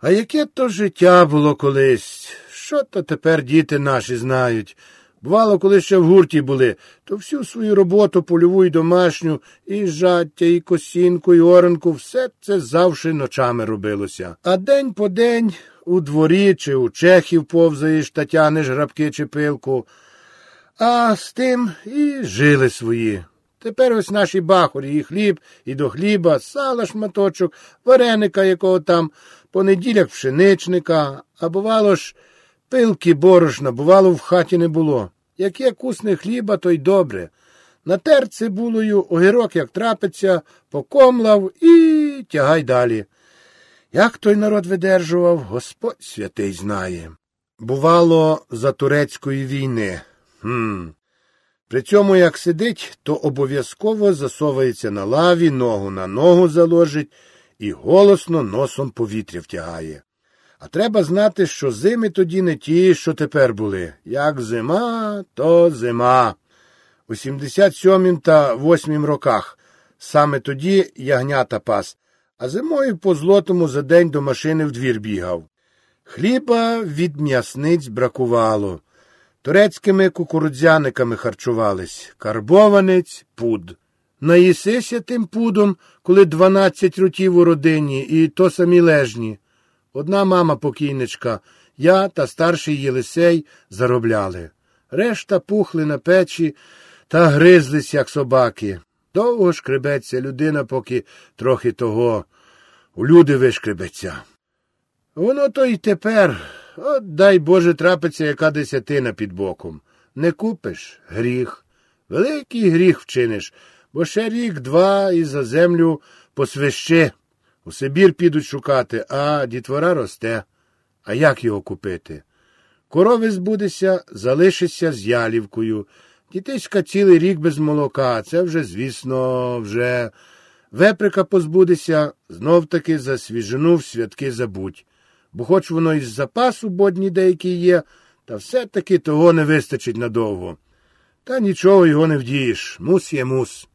А яке то життя було колись? Що то тепер діти наші знають? Бувало, коли ще в гурті були, то всю свою роботу польову й домашню, і жаття, і косінку, і оранку, все це завжди ночами робилося. А день по день у дворі чи у чехів повзаєш та тянеш грабки чи пилку. А з тим і жили свої. Тепер ось наші бахорі, і хліб, і до хліба, сала шматочок, вареника якого там, по неділях пшеничника, а бувало ж, пилки борошна, бувало, в хаті не було. Як є кусне хліба, то й добре. Натер цибулею, огірок, як трапиться, покомлав і тягай далі. Як той народ видержував, Господь святий знає. Бувало, за турецької війни. Хм. При цьому, як сидить, то обов'язково засовується на лаві, ногу на ногу заложить і голосно носом повітря втягає. А треба знати, що зими тоді не ті, що тепер були. Як зима, то зима. У 77 та 8 роках саме тоді ягнята пас, а зимою по злотому за день до машини в двір бігав. Хліба від м'ясниць бракувало. Турецькими кукурудзяниками харчувались, карбованець, пуд. Наїсися тим пудом, коли дванадцять рутів у родині, і то самі лежні. Одна мама покійничка, я та старший Єлисей заробляли. Решта пухли на печі та гризлись, як собаки. Довго шкребеться людина, поки трохи того. У люди вишкребеться. Воно то й тепер. От дай Боже трапиться яка десятина під боком. Не купиш гріх. Великий гріх вчиниш, бо ще рік два і за землю посвище. У Сибір підуть шукати, а дітвора росте. А як його купити? Корови збудеться, залишишся з ялівкою. Дітиська цілий рік без молока, це вже, звісно, вже. Веприка позбудеться, знов таки за свіжину в святки забудь. Бо хоч воно із запасу бодні деякі є, та все-таки того не вистачить надовго. Та нічого його не вдієш, мус є мус.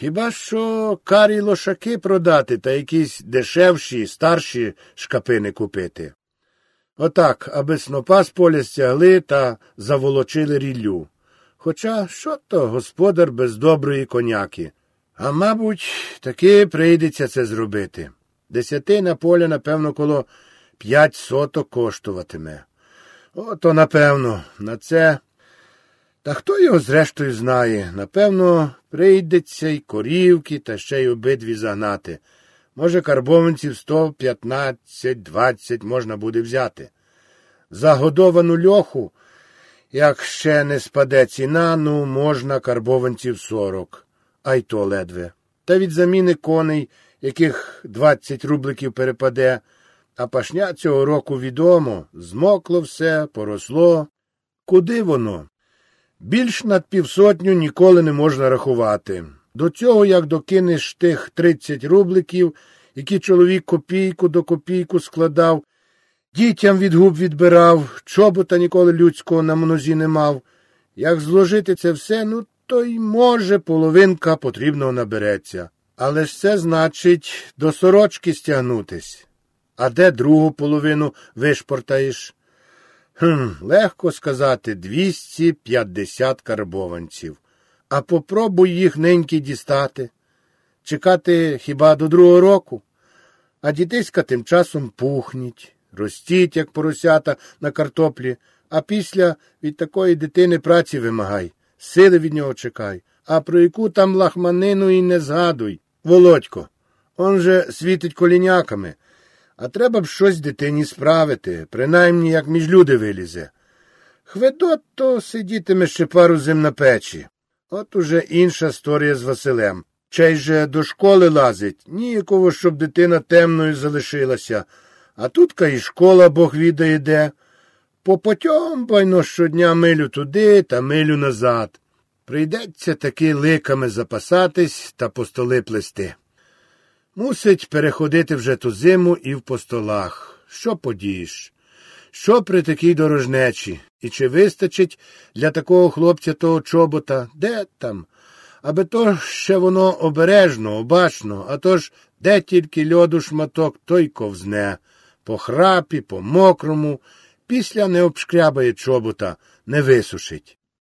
Хіба що карі лошаки продати та якісь дешевші, старші шкапини купити. Отак, аби снопа з поля стягли та заволочили ріллю. Хоча що то господар без доброї коняки. А мабуть, таки прийдеться це зробити. Десятина поля, напевно, коло п'ять соток коштуватиме. Ото, напевно, на це. Та хто його зрештою знає? Напевно, прийдеться й корівки, та ще й обидві загнати. Може, карбованців сто п'ятнадцять, двадцять можна буде взяти. Загодовану льоху, як ще не спаде ціна, ну, можна карбованців сорок, а й то ледве. Та від заміни коней, яких двадцять рубликів перепаде, а пашня цього року відомо, змокло все, поросло. Куди воно? Більш над півсотню ніколи не можна рахувати. До цього, як докинеш тих тридцять рубликів, які чоловік копійку до копійку складав, дітям від губ відбирав, чобота ніколи людського на мнозі не мав. Як зложити це все, ну, то й, може, половинка потрібного набереться. Але ж це значить до сорочки стягнутись. А де другу половину вишпортаєш? Хм, легко сказати, 250 карбованців. А попробуй їх неньки дістати. Чекати хіба до другого року. А дітиська тим часом пухніть, ростіть, як поросята на картоплі, а після від такої дитини праці вимагай, сили від нього чекай. А про яку там лахманину і не згадуй. Володько, он же світить коліняками. А треба б щось дитині справити, принаймні як між люди вилізе. Хведот то сидітиме ще пару зим на печі. От уже інша історія з Василем. Чай же до школи лазить, ніякого, щоб дитина темною залишилася. А тут і школа бог відає де. По байно щодня милю туди та милю назад. Прийдеться таки ликами запасатись та по столи плести. Мусить переходити вже ту зиму і в постолах. Що подієш? Що при такій дорожнечі? І чи вистачить для такого хлопця того чобота? Де там? Аби то ще воно обережно, обачно, а то ж де тільки льоду шматок, той ковзне. по храпі, по мокрому, після не обшкрябає чобота, не висушить.